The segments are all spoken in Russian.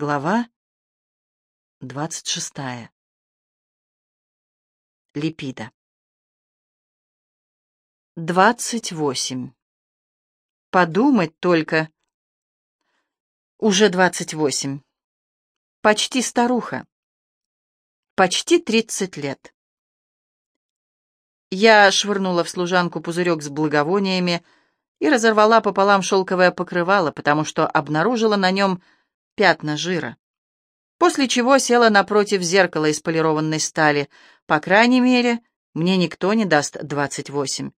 Глава двадцать шестая. Липида. Двадцать восемь. Подумать только. Уже двадцать восемь. Почти старуха. Почти тридцать лет. Я швырнула в служанку пузырек с благовониями и разорвала пополам шелковое покрывало, потому что обнаружила на нем пятна жира. После чего села напротив зеркала из полированной стали. По крайней мере, мне никто не даст двадцать восемь.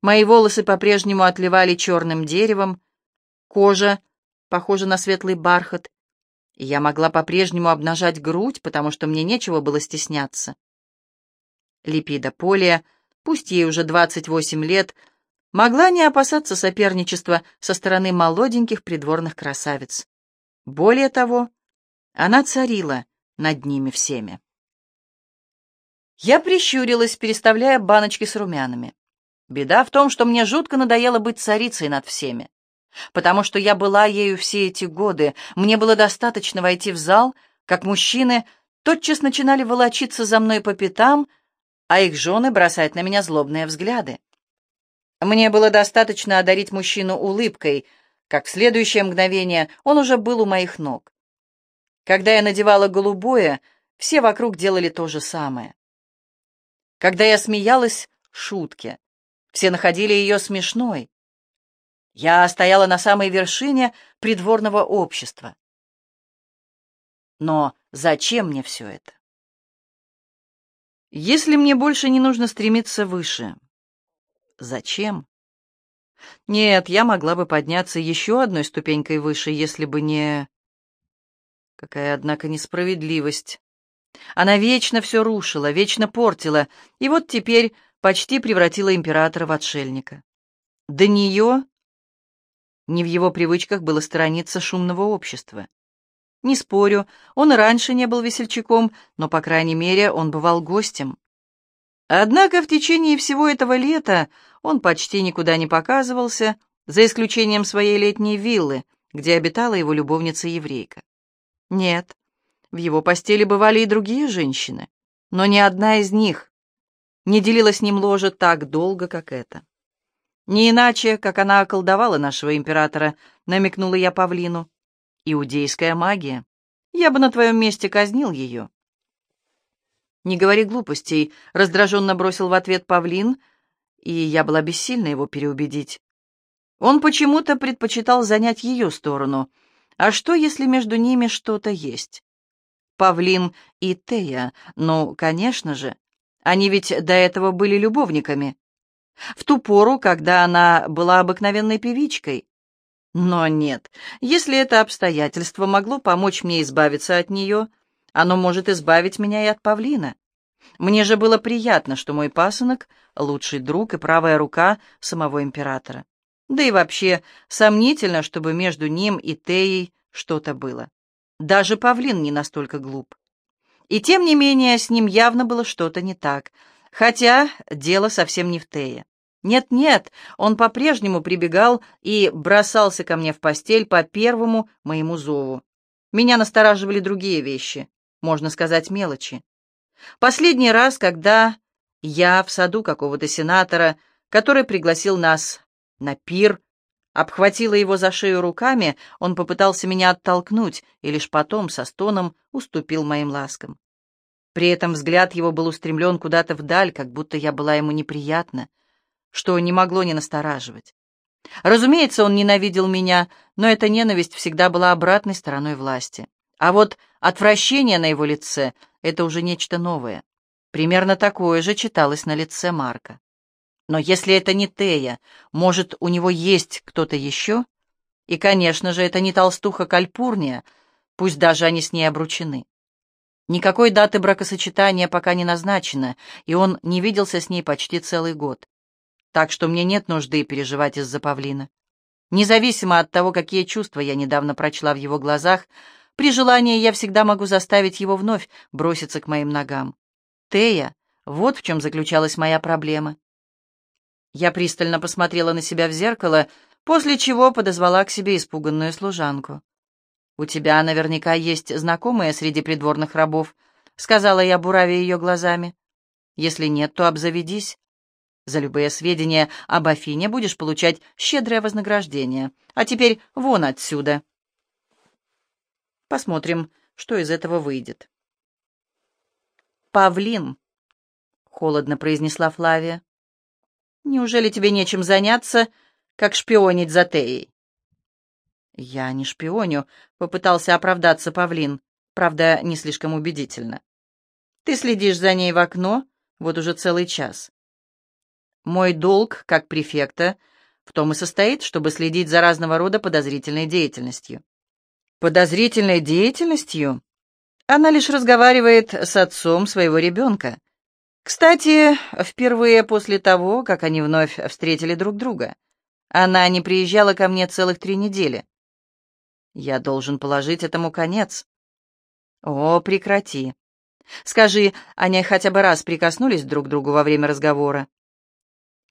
Мои волосы по-прежнему отливали черным деревом, кожа похожа на светлый бархат, и я могла по-прежнему обнажать грудь, потому что мне нечего было стесняться. Липида Полия, пусть ей уже двадцать восемь лет, могла не опасаться соперничества со стороны молоденьких придворных красавиц. Более того, она царила над ними всеми. Я прищурилась, переставляя баночки с румянами. Беда в том, что мне жутко надоело быть царицей над всеми. Потому что я была ею все эти годы, мне было достаточно войти в зал, как мужчины тотчас начинали волочиться за мной по пятам, а их жены бросать на меня злобные взгляды. Мне было достаточно одарить мужчину улыбкой — как в следующее мгновение он уже был у моих ног. Когда я надевала голубое, все вокруг делали то же самое. Когда я смеялась шутке, все находили ее смешной. Я стояла на самой вершине придворного общества. Но зачем мне все это? Если мне больше не нужно стремиться выше, зачем? Нет, я могла бы подняться еще одной ступенькой выше, если бы не... Какая, однако, несправедливость. Она вечно все рушила, вечно портила, и вот теперь почти превратила императора в отшельника. До нее не в его привычках было сторониться шумного общества. Не спорю, он раньше не был весельчаком, но, по крайней мере, он бывал гостем. Однако в течение всего этого лета он почти никуда не показывался, за исключением своей летней виллы, где обитала его любовница-еврейка. Нет, в его постели бывали и другие женщины, но ни одна из них не делила с ним ложе так долго, как это. Не иначе, как она околдовала нашего императора, намекнула я Павлину. Иудейская магия. Я бы на твоем месте казнил ее. «Не говори глупостей», — раздраженно бросил в ответ Павлин, и я была бессильна его переубедить. Он почему-то предпочитал занять ее сторону. А что, если между ними что-то есть? Павлин и Тея, ну, конечно же, они ведь до этого были любовниками. В ту пору, когда она была обыкновенной певичкой. Но нет, если это обстоятельство могло помочь мне избавиться от нее, оно может избавить меня и от павлина. Мне же было приятно, что мой пасынок — лучший друг и правая рука самого императора. Да и вообще, сомнительно, чтобы между ним и Теей что-то было. Даже павлин не настолько глуп. И тем не менее, с ним явно было что-то не так. Хотя дело совсем не в Тее. Нет-нет, он по-прежнему прибегал и бросался ко мне в постель по первому моему зову. Меня настораживали другие вещи можно сказать, мелочи. Последний раз, когда я в саду какого-то сенатора, который пригласил нас на пир, обхватила его за шею руками, он попытался меня оттолкнуть и лишь потом со стоном уступил моим ласкам. При этом взгляд его был устремлен куда-то вдаль, как будто я была ему неприятна, что не могло не настораживать. Разумеется, он ненавидел меня, но эта ненависть всегда была обратной стороной власти. А вот отвращение на его лице — это уже нечто новое. Примерно такое же читалось на лице Марка. Но если это не Тея, может, у него есть кто-то еще? И, конечно же, это не толстуха Кальпурния, пусть даже они с ней обручены. Никакой даты бракосочетания пока не назначено, и он не виделся с ней почти целый год. Так что мне нет нужды переживать из-за павлина. Независимо от того, какие чувства я недавно прочла в его глазах, при желании я всегда могу заставить его вновь броситься к моим ногам. Тея, вот в чем заключалась моя проблема. Я пристально посмотрела на себя в зеркало, после чего подозвала к себе испуганную служанку. «У тебя наверняка есть знакомые среди придворных рабов», — сказала я, буравя ее глазами. «Если нет, то обзаведись. За любые сведения об Афине будешь получать щедрое вознаграждение. А теперь вон отсюда». Посмотрим, что из этого выйдет. «Павлин», — холодно произнесла Флавия, — «неужели тебе нечем заняться, как шпионить за Теей?» «Я не шпионю», — попытался оправдаться Павлин, правда, не слишком убедительно. «Ты следишь за ней в окно вот уже целый час. Мой долг, как префекта, в том и состоит, чтобы следить за разного рода подозрительной деятельностью». «Подозрительной деятельностью?» Она лишь разговаривает с отцом своего ребенка. Кстати, впервые после того, как они вновь встретили друг друга. Она не приезжала ко мне целых три недели. Я должен положить этому конец. О, прекрати. Скажи, они хотя бы раз прикоснулись друг к другу во время разговора?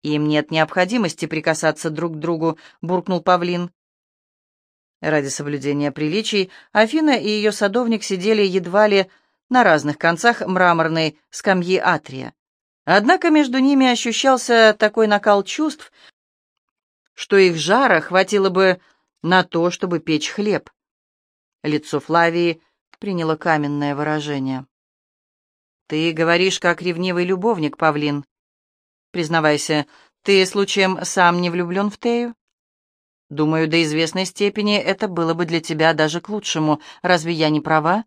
Им нет необходимости прикасаться друг к другу, буркнул Павлин. Ради соблюдения приличий Афина и ее садовник сидели едва ли на разных концах мраморной скамьи Атрия. Однако между ними ощущался такой накал чувств, что их жара хватило бы на то, чтобы печь хлеб. Лицо Флавии приняло каменное выражение. «Ты говоришь, как ревнивый любовник, Павлин. Признавайся, ты случаем сам не влюблен в Тею?» «Думаю, до известной степени это было бы для тебя даже к лучшему. Разве я не права?»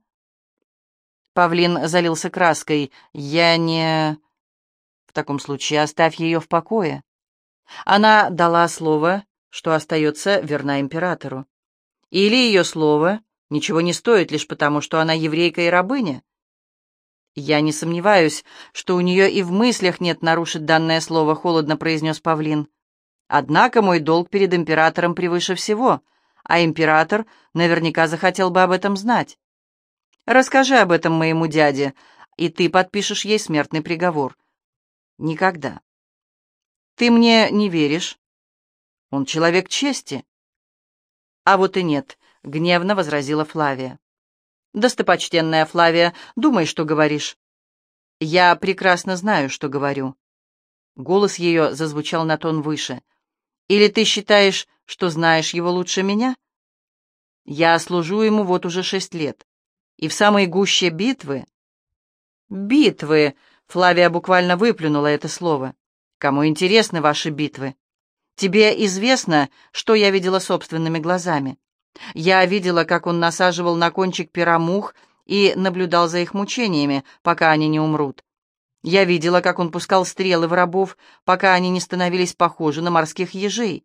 Павлин залился краской. «Я не...» «В таком случае оставь ее в покое». Она дала слово что остается верна императору. Или ее слово ничего не стоит лишь потому, что она еврейка и рабыня. «Я не сомневаюсь, что у нее и в мыслях нет нарушить данное слово», — холодно произнес Павлин. «Однако мой долг перед императором превыше всего, а император наверняка захотел бы об этом знать. Расскажи об этом моему дяде, и ты подпишешь ей смертный приговор». «Никогда». «Ты мне не веришь?» Он человек чести. А вот и нет, гневно возразила Флавия. Достопочтенная Флавия, думай, что говоришь. Я прекрасно знаю, что говорю. Голос ее зазвучал на тон выше. Или ты считаешь, что знаешь его лучше меня? Я служу ему вот уже шесть лет. И в самой гуще битвы... Битвы! Флавия буквально выплюнула это слово. Кому интересны ваши битвы? Тебе известно, что я видела собственными глазами? Я видела, как он насаживал на кончик пера мух и наблюдал за их мучениями, пока они не умрут. Я видела, как он пускал стрелы в рабов, пока они не становились похожи на морских ежей.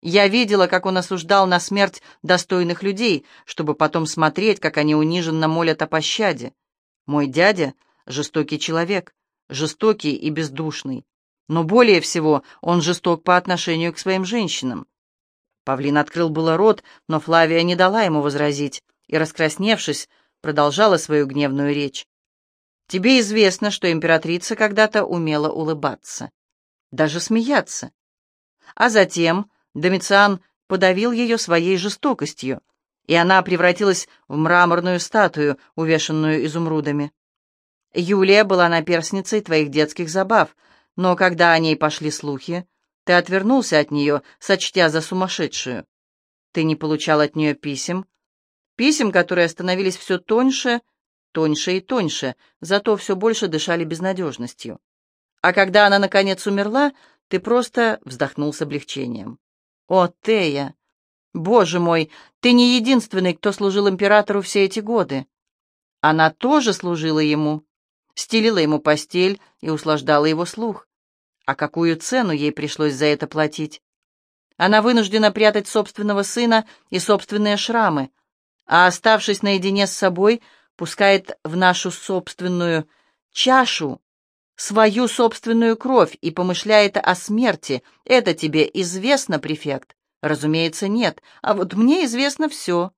Я видела, как он осуждал на смерть достойных людей, чтобы потом смотреть, как они униженно молят о пощаде. Мой дядя — жестокий человек, жестокий и бездушный. Но более всего он жесток по отношению к своим женщинам. Павлин открыл было рот, но Флавия не дала ему возразить и, раскрасневшись, продолжала свою гневную речь. «Тебе известно, что императрица когда-то умела улыбаться, даже смеяться. А затем Домициан подавил ее своей жестокостью, и она превратилась в мраморную статую, увешанную изумрудами. Юлия была наперсницей твоих детских забав — но когда о ней пошли слухи, ты отвернулся от нее, сочтя за сумасшедшую. Ты не получал от нее писем, писем, которые становились все тоньше, тоньше и тоньше, зато все больше дышали безнадежностью. А когда она, наконец, умерла, ты просто вздохнул с облегчением. «О, Тея! Боже мой, ты не единственный, кто служил императору все эти годы. Она тоже служила ему стелила ему постель и услаждала его слух. А какую цену ей пришлось за это платить? Она вынуждена прятать собственного сына и собственные шрамы, а, оставшись наедине с собой, пускает в нашу собственную чашу свою собственную кровь и помышляет о смерти. Это тебе известно, префект? Разумеется, нет. А вот мне известно все.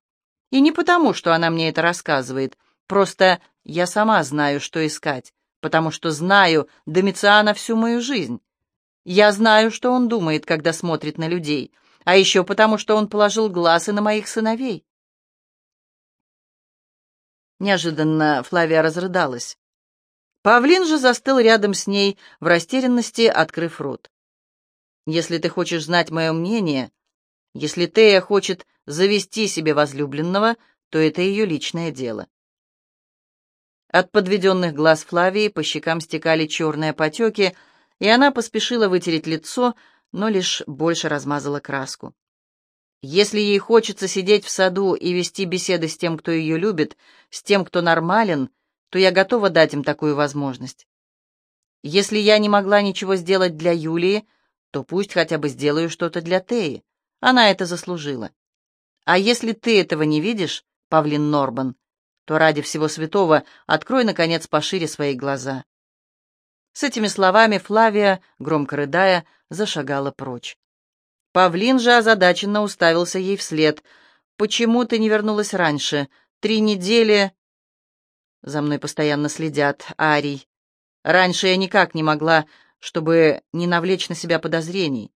И не потому, что она мне это рассказывает. Просто я сама знаю, что искать, потому что знаю Домициана всю мою жизнь. Я знаю, что он думает, когда смотрит на людей, а еще потому, что он положил глаз и на моих сыновей. Неожиданно Флавия разрыдалась. Павлин же застыл рядом с ней, в растерянности, открыв рот. «Если ты хочешь знать мое мнение, если Тея хочет завести себе возлюбленного, то это ее личное дело». От подведенных глаз Флавии по щекам стекали черные потеки, и она поспешила вытереть лицо, но лишь больше размазала краску. Если ей хочется сидеть в саду и вести беседы с тем, кто ее любит, с тем, кто нормален, то я готова дать им такую возможность. Если я не могла ничего сделать для Юлии, то пусть хотя бы сделаю что-то для Теи. Она это заслужила. А если ты этого не видишь, Павлин Норбан, то ради всего святого открой, наконец, пошире свои глаза. С этими словами Флавия, громко рыдая, зашагала прочь. Павлин же озадаченно уставился ей вслед. «Почему ты не вернулась раньше? Три недели...» За мной постоянно следят, Арий. Раньше я никак не могла, чтобы не навлечь на себя подозрений.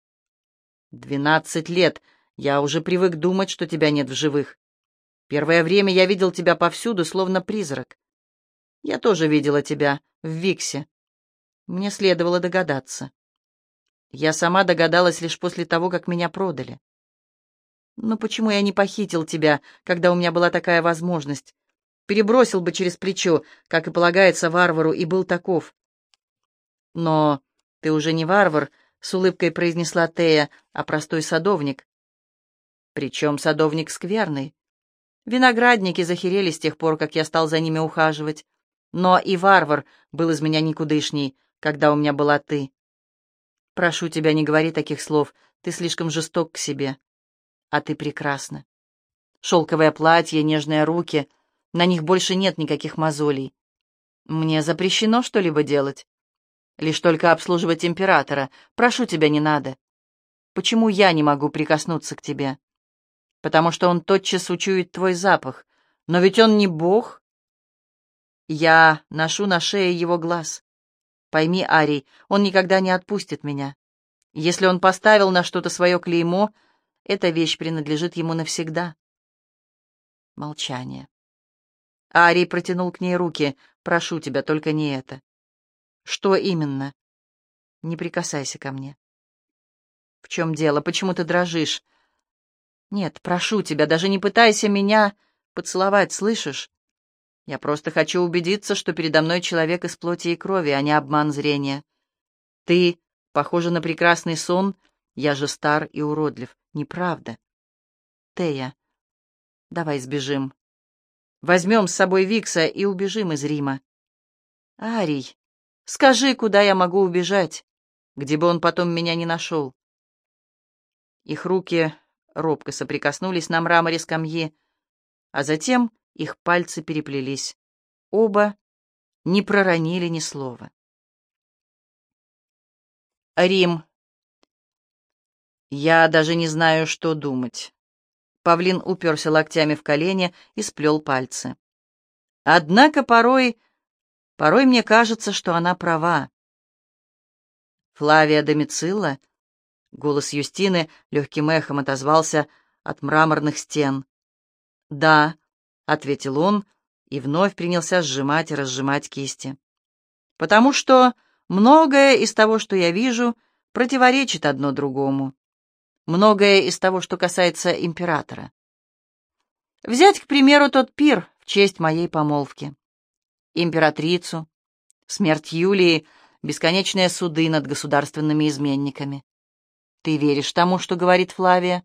Двенадцать лет. Я уже привык думать, что тебя нет в живых. Первое время я видел тебя повсюду, словно призрак. Я тоже видела тебя в Виксе. Мне следовало догадаться. Я сама догадалась лишь после того, как меня продали. Но почему я не похитил тебя, когда у меня была такая возможность? Перебросил бы через плечо, как и полагается варвару, и был таков. Но ты уже не варвар, — с улыбкой произнесла Тея, — а простой садовник. Причем садовник скверный. Виноградники захерели с тех пор, как я стал за ними ухаживать. Но и варвар был из меня никудышней, когда у меня была ты. Прошу тебя, не говори таких слов. Ты слишком жесток к себе. А ты прекрасна. Шелковое платье, нежные руки. На них больше нет никаких мозолей. Мне запрещено что-либо делать. Лишь только обслуживать императора. Прошу тебя, не надо. Почему я не могу прикоснуться к тебе? Потому что он тотчас учует твой запах. Но ведь он не бог. Я ношу на шее его глаз. Пойми, Арий, он никогда не отпустит меня. Если он поставил на что-то свое клеймо, эта вещь принадлежит ему навсегда. Молчание. Арий протянул к ней руки. «Прошу тебя, только не это». «Что именно?» «Не прикасайся ко мне». «В чем дело? Почему ты дрожишь?» «Нет, прошу тебя, даже не пытайся меня поцеловать, слышишь? Я просто хочу убедиться, что передо мной человек из плоти и крови, а не обман зрения. Ты похожа на прекрасный сон, я же стар и уродлив. Неправда. Тея, давай сбежим. Возьмем с собой Викса и убежим из Рима. Арий, скажи, куда я могу убежать, где бы он потом меня не нашел. Их руки робко соприкоснулись на мраморе скамьи, а затем их пальцы переплелись. Оба не проронили ни слова. Рим. Я даже не знаю, что думать. Павлин уперся локтями в колени и сплел пальцы. Однако порой... Порой мне кажется, что она права. Флавия Домицилла, голос Юстины легким эхом отозвался от мраморных стен. Да, — ответил он и вновь принялся сжимать и разжимать кисти. «Потому что многое из того, что я вижу, противоречит одно другому. Многое из того, что касается императора. Взять, к примеру, тот пир в честь моей помолвки. Императрицу, смерть Юлии, бесконечные суды над государственными изменниками. Ты веришь тому, что говорит Флавия?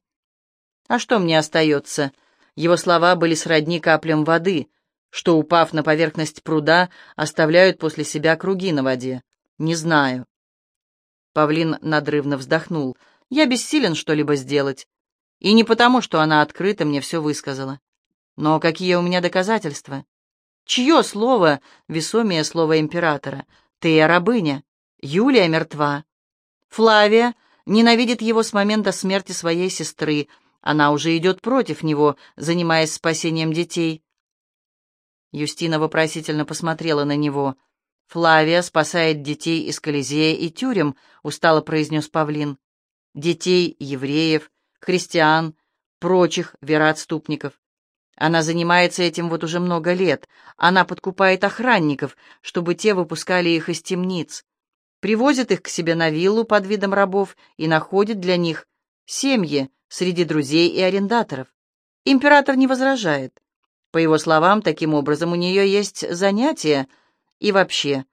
А что мне остается?» Его слова были сродни каплям воды, что, упав на поверхность пруда, оставляют после себя круги на воде. Не знаю. Павлин надрывно вздохнул. Я бессилен что-либо сделать. И не потому, что она открыто мне все высказала. Но какие у меня доказательства? Чье слово весомее слова императора? Ты рабыня. Юлия мертва. Флавия ненавидит его с момента смерти своей сестры, она уже идет против него, занимаясь спасением детей. Юстина вопросительно посмотрела на него. «Флавия спасает детей из Колизея и тюрем», — устало произнес Павлин. «Детей евреев, христиан, прочих вероотступников. Она занимается этим вот уже много лет. Она подкупает охранников, чтобы те выпускали их из темниц. Привозит их к себе на виллу под видом рабов и находит для них семьи среди друзей и арендаторов. Император не возражает. По его словам, таким образом у нее есть занятие. И вообще,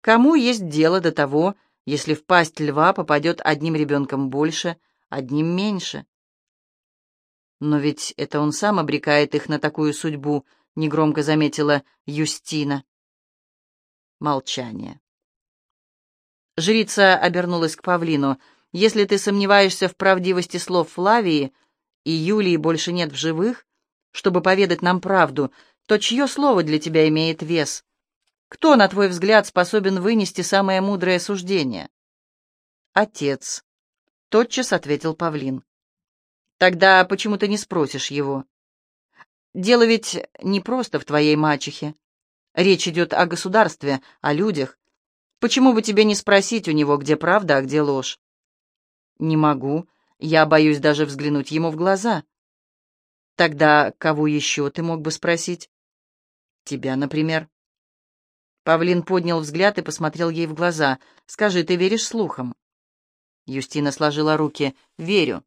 кому есть дело до того, если в пасть льва попадет одним ребенком больше, одним меньше? Но ведь это он сам обрекает их на такую судьбу, негромко заметила Юстина. Молчание. Жрица обернулась к павлину. «Если ты сомневаешься в правдивости слов Флавии, и Юлии больше нет в живых, чтобы поведать нам правду, то чье слово для тебя имеет вес? Кто, на твой взгляд, способен вынести самое мудрое суждение? Отец. Тотчас ответил Павлин. Тогда почему ты не спросишь его? Дело ведь не просто в твоей мачехе. Речь идет о государстве, о людях. Почему бы тебе не спросить у него, где правда, а где ложь? Не могу. Я боюсь даже взглянуть ему в глаза. Тогда кого еще ты мог бы спросить? Тебя, например. Павлин поднял взгляд и посмотрел ей в глаза. «Скажи, ты веришь слухам?» Юстина сложила руки. «Верю».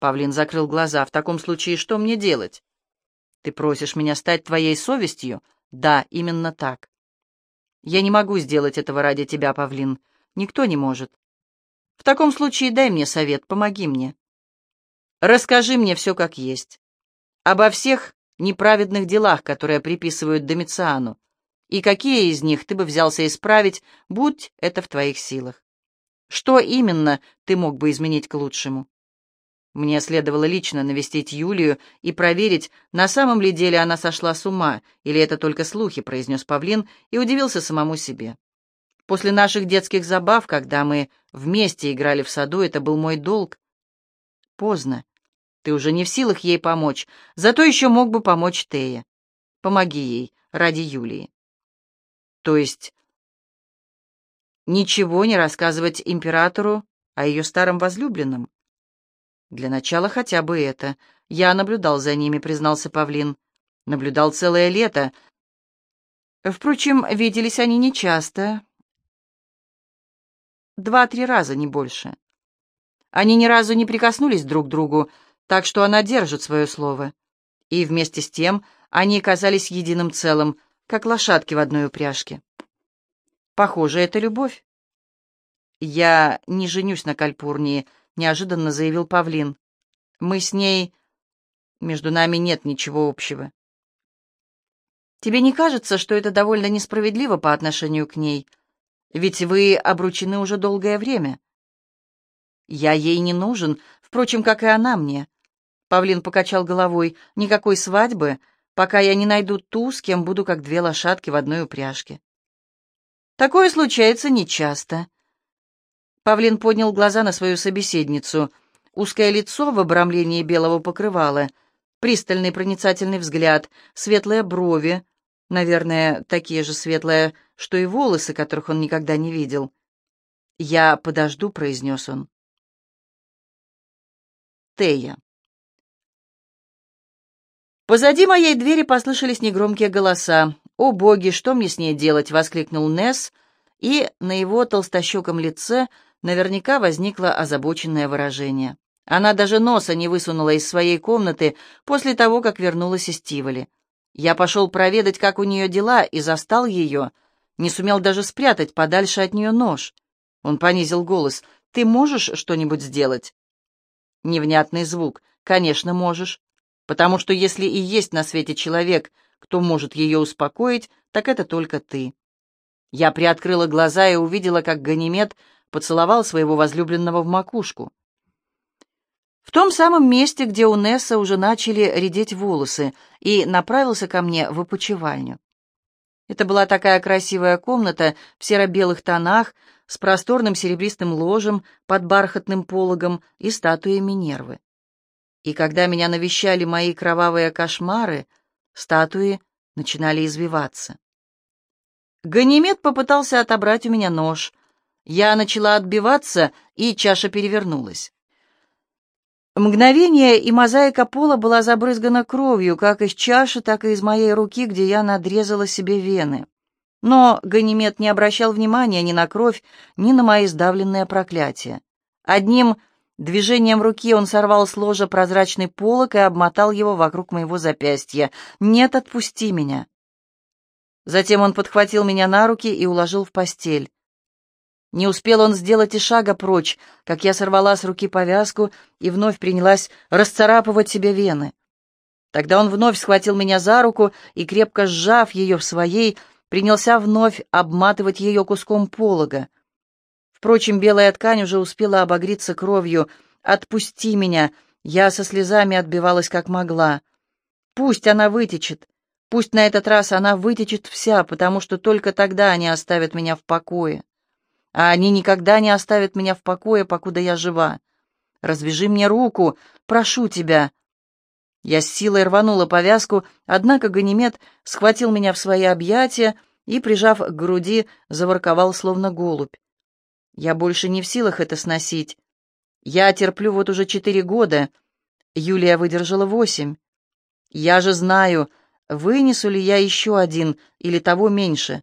Павлин закрыл глаза. «В таком случае что мне делать?» «Ты просишь меня стать твоей совестью?» «Да, именно так». «Я не могу сделать этого ради тебя, Павлин. Никто не может. В таком случае дай мне совет, помоги мне. Расскажи мне все как есть. Обо всех неправедных делах, которые приписывают Домициану, и какие из них ты бы взялся исправить, будь это в твоих силах. Что именно ты мог бы изменить к лучшему? Мне следовало лично навестить Юлию и проверить, на самом ли деле она сошла с ума, или это только слухи, произнес Павлин и удивился самому себе. После наших детских забав, когда мы вместе играли в саду, это был мой долг. Поздно. Ты уже не в силах ей помочь, зато еще мог бы помочь Тее. Помоги ей ради Юлии. То есть ничего не рассказывать императору о ее старом возлюбленном? Для начала хотя бы это. Я наблюдал за ними, признался Павлин. Наблюдал целое лето. Впрочем, виделись они нечасто, Два-три раза, не больше. Они ни разу не прикоснулись друг к другу, так что она держит свое слово. И вместе с тем они казались единым целым, как лошадки в одной упряжке. Похоже, это любовь. «Я не женюсь на Кальпурнии», — неожиданно заявил Павлин. «Мы с ней... Между нами нет ничего общего». «Тебе не кажется, что это довольно несправедливо по отношению к ней?» Ведь вы обручены уже долгое время. Я ей не нужен, впрочем, как и она мне. Павлин покачал головой. Никакой свадьбы, пока я не найду ту, с кем буду как две лошадки в одной упряжке. Такое случается нечасто. Павлин поднял глаза на свою собеседницу. Узкое лицо в обрамлении белого покрывала, пристальный проницательный взгляд, светлые брови, наверное, такие же светлые, что и волосы, которых он никогда не видел. «Я подожду», — произнес он. Тея. Позади моей двери послышались негромкие голоса. «О, боги, что мне с ней делать?» — воскликнул Несс, и на его толстощеком лице наверняка возникло озабоченное выражение. Она даже носа не высунула из своей комнаты после того, как вернулась из Тиволи. Я пошел проведать, как у нее дела, и застал ее — не сумел даже спрятать подальше от нее нож. Он понизил голос. «Ты можешь что-нибудь сделать?» Невнятный звук. «Конечно, можешь. Потому что если и есть на свете человек, кто может ее успокоить, так это только ты». Я приоткрыла глаза и увидела, как Ганимед поцеловал своего возлюбленного в макушку. В том самом месте, где у Несса уже начали редеть волосы, и направился ко мне в опочивальню. Это была такая красивая комната в серо-белых тонах, с просторным серебристым ложем под бархатным пологом и статуей Минервы. И когда меня навещали мои кровавые кошмары, статуи начинали извиваться. Ганимед попытался отобрать у меня нож. Я начала отбиваться, и чаша перевернулась. Мгновение, и мозаика пола была забрызгана кровью, как из чаши, так и из моей руки, где я надрезала себе вены. Но Ганимед не обращал внимания ни на кровь, ни на мои сдавленные проклятия. Одним движением руки он сорвал с ложа прозрачный полог и обмотал его вокруг моего запястья. «Нет, отпусти меня!» Затем он подхватил меня на руки и уложил в постель. Не успел он сделать и шага прочь, как я сорвала с руки повязку и вновь принялась расцарапывать себе вены. Тогда он вновь схватил меня за руку и, крепко сжав ее в своей, принялся вновь обматывать ее куском полога. Впрочем, белая ткань уже успела обогреться кровью. «Отпусти меня!» Я со слезами отбивалась как могла. «Пусть она вытечет. Пусть на этот раз она вытечет вся, потому что только тогда они оставят меня в покое. А они никогда не оставят меня в покое, покуда я жива. Развяжи мне руку, прошу тебя!» Я с силой рванула повязку, однако Ганимед схватил меня в свои объятия и, прижав к груди, заворковал, словно голубь. Я больше не в силах это сносить. Я терплю вот уже четыре года. Юлия выдержала восемь. Я же знаю, вынесу ли я еще один или того меньше.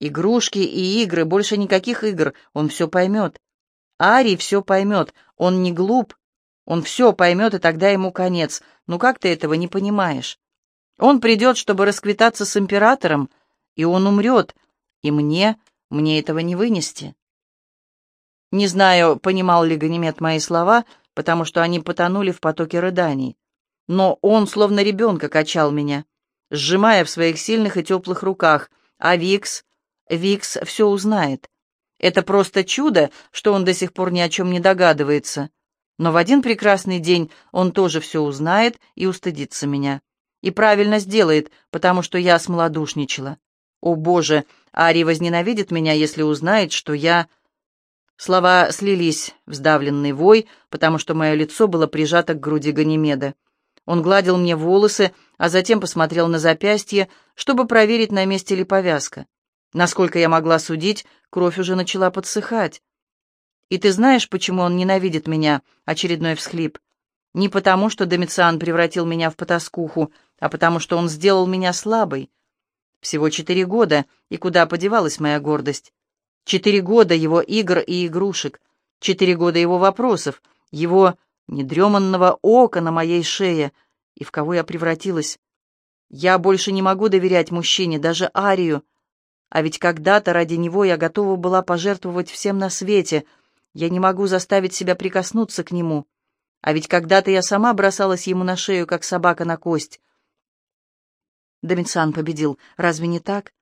Игрушки и игры, больше никаких игр, он все поймет. Арий все поймет, он не глуп, он все поймет, и тогда ему конец. Ну как ты этого не понимаешь? Он придет, чтобы расквитаться с императором, и он умрет, и мне, мне этого не вынести. Не знаю, понимал ли Ганимед мои слова, потому что они потонули в потоке рыданий. Но он, словно ребенка, качал меня, сжимая в своих сильных и теплых руках. А Викс? Викс все узнает. Это просто чудо, что он до сих пор ни о чем не догадывается. Но в один прекрасный день он тоже все узнает и устыдится меня. И правильно сделает, потому что я смолодушничала. О, Боже, Ари возненавидит меня, если узнает, что я... Слова слились в сдавленный вой, потому что мое лицо было прижато к груди Ганимеда. Он гладил мне волосы, а затем посмотрел на запястье, чтобы проверить, на месте ли повязка. Насколько я могла судить, кровь уже начала подсыхать. И ты знаешь, почему он ненавидит меня?» — очередной всхлип. «Не потому, что Домициан превратил меня в потаскуху, а потому, что он сделал меня слабой. Всего четыре года, и куда подевалась моя гордость? Четыре года его игр и игрушек, четыре года его вопросов, его недреманного ока на моей шее. И в кого я превратилась? Я больше не могу доверять мужчине, даже Арию. А ведь когда-то ради него я готова была пожертвовать всем на свете — я не могу заставить себя прикоснуться к нему. А ведь когда-то я сама бросалась ему на шею, как собака на кость. Домициан победил. Разве не так?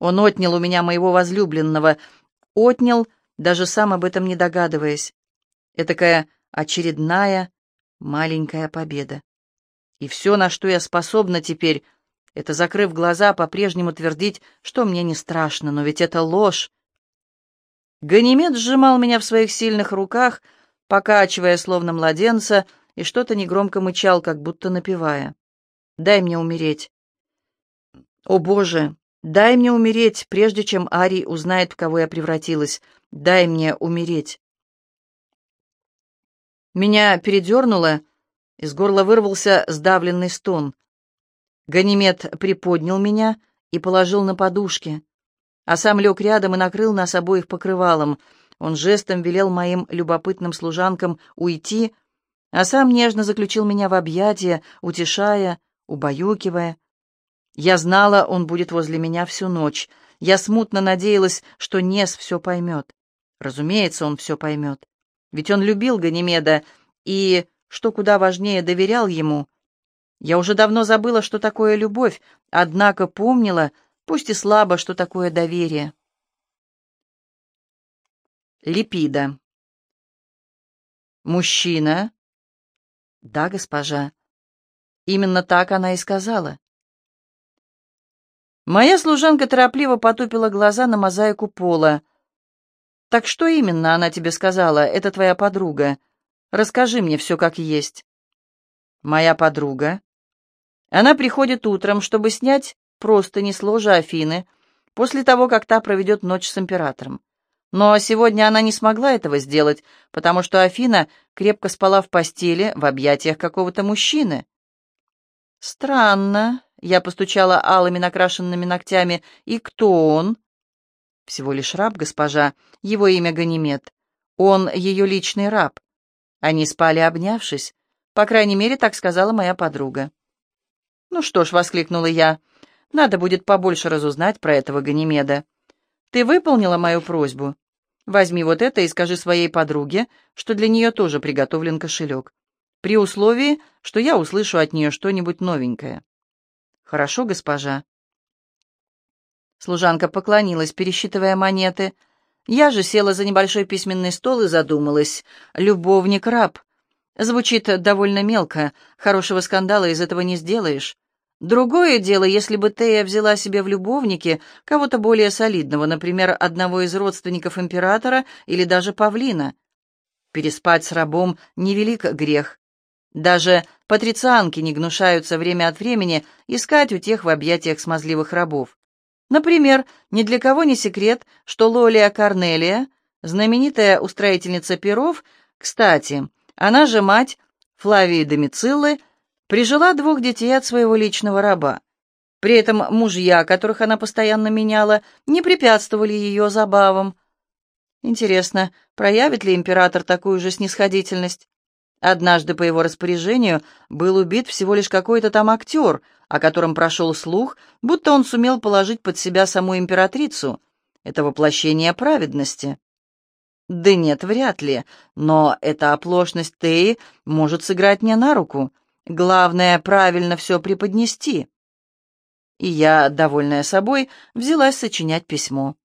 Он отнял у меня моего возлюбленного. Отнял, даже сам об этом не догадываясь. Этакая очередная маленькая победа. И все, на что я способна теперь, это, закрыв глаза, по-прежнему твердить, что мне не страшно, но ведь это ложь. Ганимед сжимал меня в своих сильных руках, покачивая, словно младенца, и что-то негромко мычал, как будто напевая. «Дай мне умереть». «О, Боже, дай мне умереть, прежде чем Арий узнает, в кого я превратилась. Дай мне умереть». Меня передернуло, из горла вырвался сдавленный стон. Ганимед приподнял меня и положил на подушки а сам лег рядом и накрыл нас обоих покрывалом. Он жестом велел моим любопытным служанкам уйти, а сам нежно заключил меня в объятия, утешая, убаюкивая. Я знала, он будет возле меня всю ночь. Я смутно надеялась, что Нес все поймет. Разумеется, он все поймет. Ведь он любил Ганимеда и, что куда важнее, доверял ему. Я уже давно забыла, что такое любовь, однако помнила, пусть и слабо, что такое доверие. Липида. Мужчина? Да, госпожа. Именно так она и сказала. Моя служанка торопливо потупила глаза на мозаику пола. «Так что именно она тебе сказала? Это твоя подруга. Расскажи мне все как есть». «Моя подруга?» Она приходит утром, чтобы снять просто не с ложа Афины, после того, как та проведет ночь с императором. Но сегодня она не смогла этого сделать, потому что Афина крепко спала в постели в объятиях какого-то мужчины. «Странно», — я постучала алыми накрашенными ногтями. «И кто он?» «Всего лишь раб, госпожа. Его имя Ганимед. Он ее личный раб. Они спали, обнявшись. По крайней мере, так сказала моя подруга». «Ну что ж», — воскликнула я, — «надо будет побольше разузнать про этого Ганимеда. Ты выполнила мою просьбу? Возьми вот это и скажи своей подруге, что для нее тоже приготовлен кошелек, при условии, что я услышу от нее что-нибудь новенькое». «Хорошо, госпожа». Служанка поклонилась, пересчитывая монеты. Я же села за небольшой письменный стол и задумалась. «Любовник-раб». Звучит довольно мелко, хорошего скандала из этого не сделаешь. Другое дело, если бы Тея взяла себе в любовники кого-то более солидного, например, одного из родственников императора или даже павлина. Переспать с рабом — невелик грех. Даже патрицианки не гнушаются время от времени искать утех в объятиях смазливых рабов. Например, ни для кого не секрет, что Лолия Корнелия, знаменитая устроительница перов, кстати, она же мать Флавии Домициллы, прижила двух детей от своего личного раба. При этом мужья, которых она постоянно меняла, не препятствовали ее забавам. Интересно, проявит ли император такую же снисходительность? Однажды по его распоряжению был убит всего лишь какой-то там актер, о котором прошел слух, будто он сумел положить под себя саму императрицу. Это воплощение праведности. Да нет, вряд ли, но эта оплошность Теи может сыграть мне на руку. Главное, правильно все преподнести. И я, довольная собой, взялась сочинять письмо.